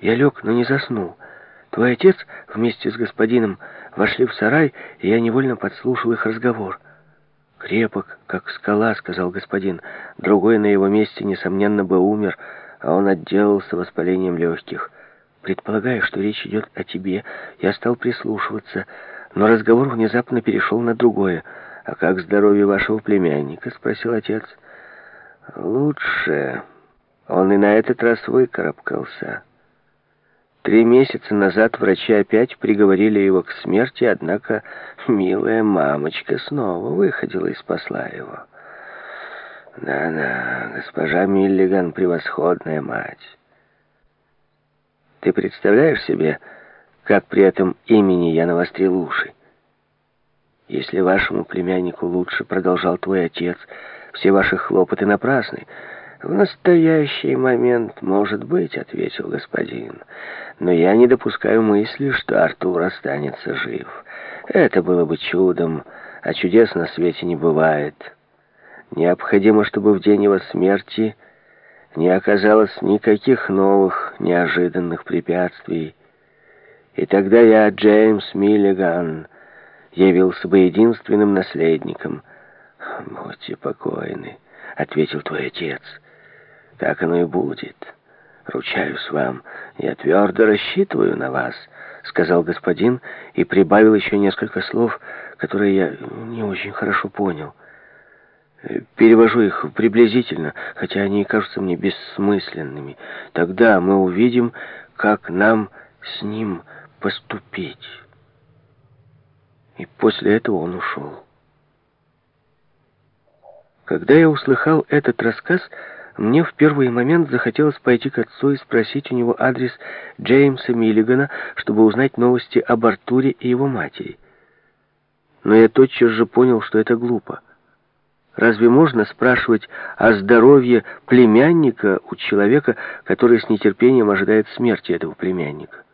Я лег, но не заснул. Твой отец вместе с господином вошли в сарай, и я невольно подслушал их разговор. «Крепок, как скала», — сказал господин. «Другой на его месте, несомненно, бы умер, а он отделался воспалением легких. Предполагая, что речь идет о тебе, я стал прислушиваться, но разговор внезапно перешел на другое. «А как здоровье вашего племянника?» — спросил отец. «Лучше. Он и на этот раз выкарабкался». Три месяца назад врачи опять приговорили его к смерти, однако милая мамочка снова выходила и спасла его. Да-да, госпожа Миллиган — превосходная мать. Ты представляешь себе, как при этом имени я навострил уши? Если вашему племяннику лучше, продолжал твой отец, все ваши хлопоты напрасны. В настоящий момент, может быть, ответил господин. Но я не допускаю мысли, что Артур останется жив. Это было бы чудом, а чудес на свете не бывает. Необходимо, чтобы в день его смерти не оказалось никаких новых, неожиданных препятствий. И тогда я, Джеймс Миллиган, явился бы единственным наследником. «Будьте покойны», — ответил твой отец. «Так оно и будет. Ручаюсь вам, я твердо рассчитываю на вас», — сказал господин и прибавил еще несколько слов, которые я не очень хорошо понял. Перевожу их приблизительно, хотя они кажутся мне бессмысленными. Тогда мы увидим, как нам с ним поступить». И после этого он ушел. Когда я услыхал этот рассказ, мне в первый момент захотелось пойти к отцу и спросить у него адрес Джеймса Миллигана, чтобы узнать новости об Артуре и его матери. Но я тотчас же понял, что это глупо. Разве можно спрашивать о здоровье племянника у человека, который с нетерпением ожидает смерти этого племянника?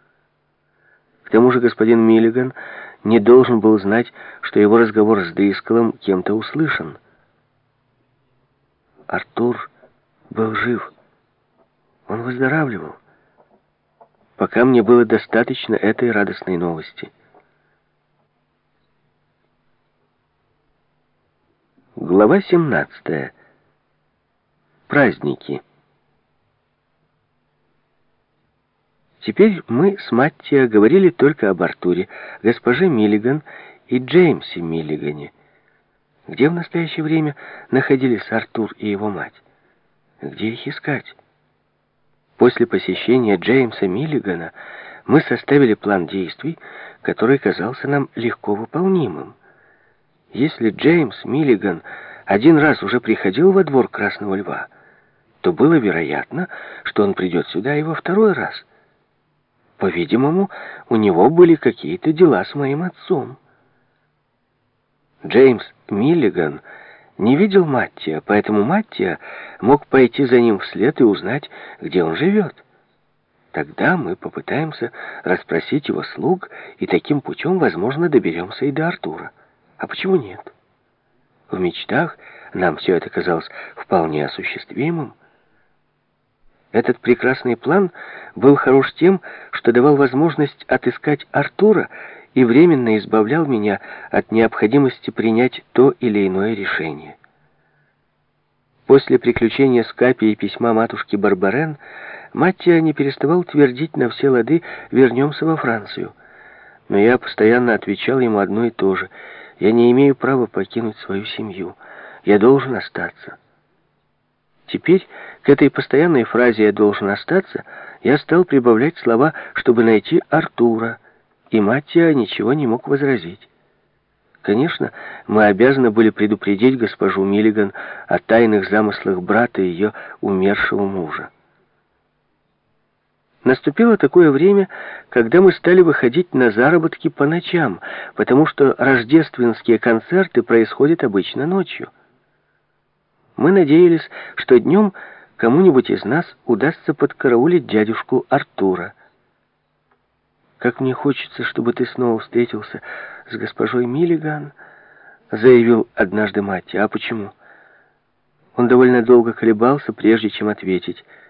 К тому же господин Миллиган не должен был знать, что его разговор с Дрисколом кем-то услышан. Артур был жив. Он выздоравливал. Пока мне было достаточно этой радостной новости. Глава 17. Праздники. Теперь мы с Маттиа говорили только об Артуре, госпоже Миллиган и Джеймсе Миллигане. Где в настоящее время находились Артур и его мать? Где их искать? После посещения Джеймса Миллигана мы составили план действий, который казался нам легко выполнимым. Если Джеймс Миллиган один раз уже приходил во двор Красного Льва, то было вероятно, что он придет сюда и во второй раз — по-видимому, у него были какие-то дела с моим отцом. Джеймс Миллиган не видел Маттия, поэтому Маттия мог пойти за ним вслед и узнать, где он живет. Тогда мы попытаемся расспросить его слуг, и таким путем, возможно, доберемся и до Артура. А почему нет? В мечтах нам все это казалось вполне осуществимым. Этот прекрасный план был хорош тем, что давал возможность отыскать Артура и временно избавлял меня от необходимости принять то или иное решение. После приключения с Капи и письма матушки Барбарен, Маттия не переставал твердить на все лады «вернемся во Францию». Но я постоянно отвечал ему одно и то же. «Я не имею права покинуть свою семью. Я должен остаться». Теперь к этой постоянной фразе «я должен остаться» я стал прибавлять слова, чтобы найти Артура, и Маттия ничего не мог возразить. Конечно, мы обязаны были предупредить госпожу Миллиган о тайных замыслах брата и ее умершего мужа. Наступило такое время, когда мы стали выходить на заработки по ночам, потому что рождественские концерты происходят обычно ночью. Мы надеялись, что днем кому-нибудь из нас удастся подкараулить дядюшку Артура. «Как мне хочется, чтобы ты снова встретился с госпожой Миллиган», заявил однажды мать. «А почему?» Он довольно долго колебался, прежде чем ответить –